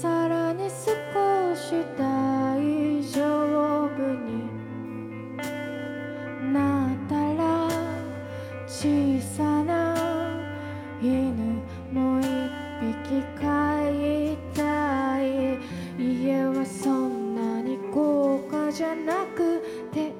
さらに少し大丈夫になったら小さな犬も一匹飼いたい。家はそんなに豪華じゃなくて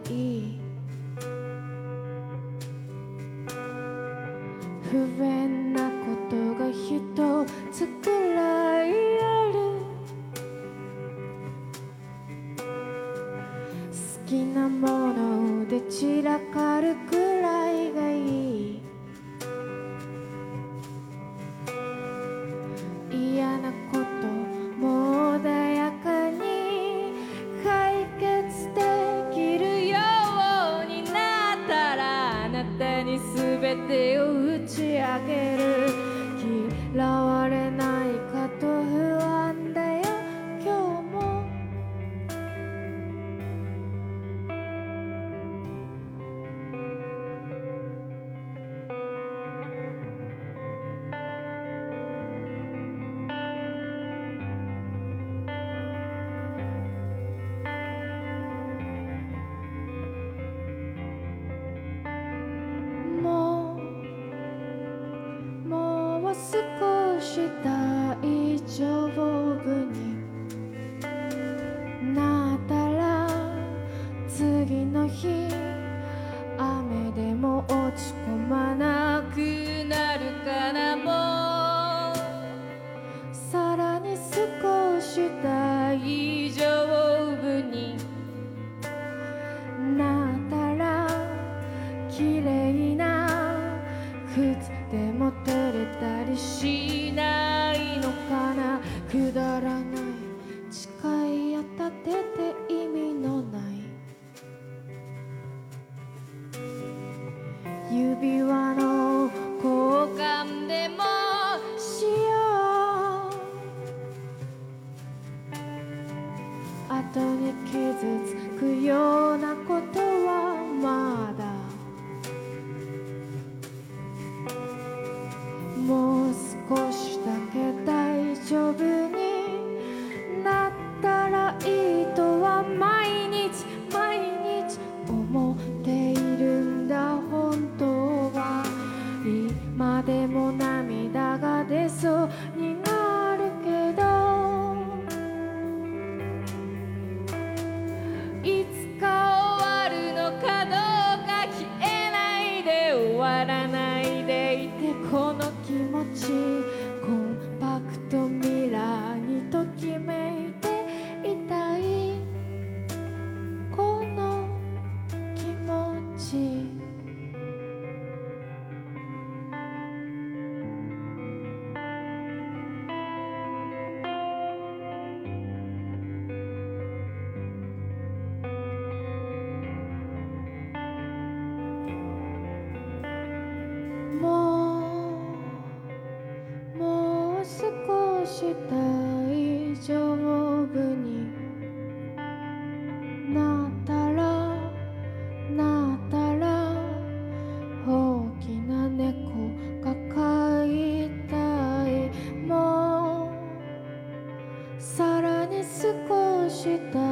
した。した以上部になったらなったら大きな猫が飼いたい。もうさらに少した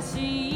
しい。